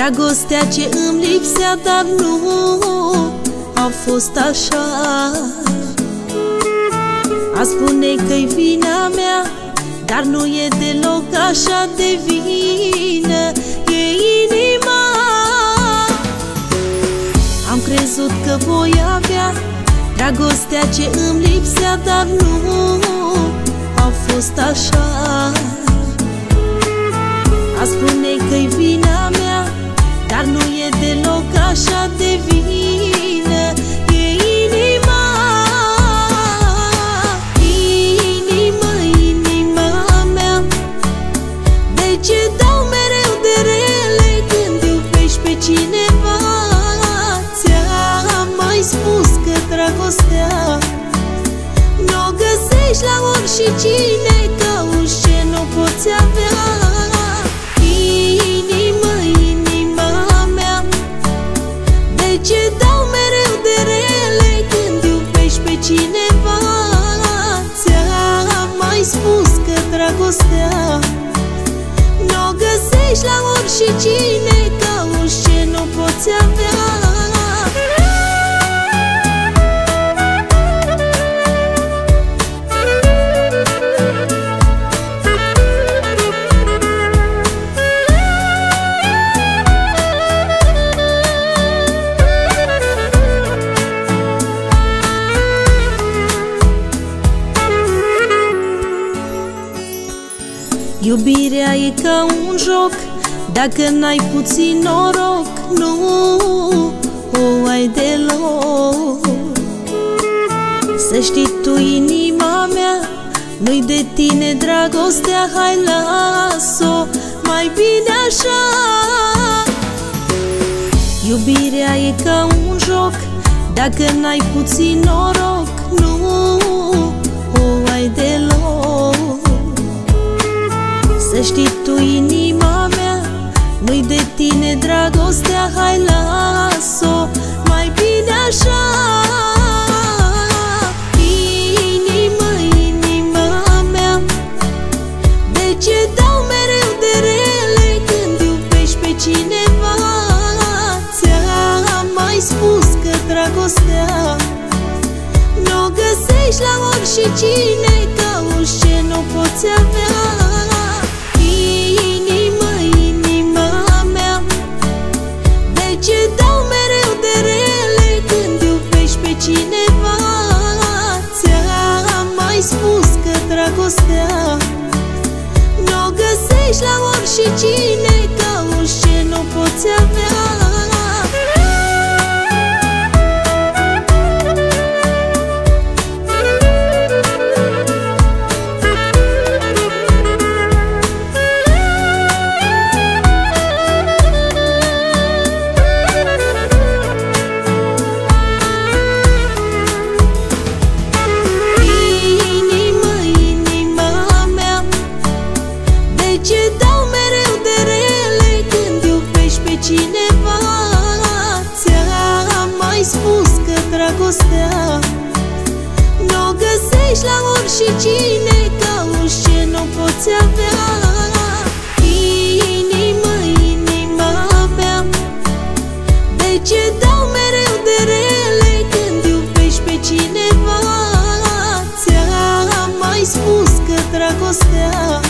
Dragostea ce îmi lipsea, dar nu a fost așa. A spune că-i vina mea, dar nu e deloc așa de vină E inima. Am crezut că voi avea Dragostea ce îmi lipsea, dar nu a fost așa. A spune că-i vina mea, dar nu e deloc așa de vină E inima. Inima, inima mea De ce dau mereu de rele Când iubești pe cineva? Ți-am mai spus că dragostea Nu o găsești la oricine Cauți ce nu poți avea dragostea. Nu o găsești la oricine Cauți ce nu poți avea Iubirea e ca un joc Dacă n-ai puțin noroc Nu o ai deloc. Să știi tu, inima mea Nu-i de tine dragostea Hai las-o mai bine așa. Iubirea e ca un joc Dacă n-ai puțin noroc Nu Hai las-o mai bine așa. Inima, inima mea De ce dau mereu de rele Când iubești pe cineva? Ți-am mai spus că dragostea Nu o găsești la oricine Cauți ce nu poți avea cineva Ți-am mai spus că dragostea Nu o găsești la oricine Cauți ce nu poți avea spus că dragostea Nu o găsești la oricine Cauți ce nu poți avea. Inima, inima mea De ce dau mereu de rele Când iubești pe cineva? Ți-am mai spus că dragostea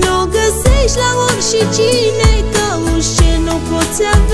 Nu o găsești la oricine Cauți ce nu poți avea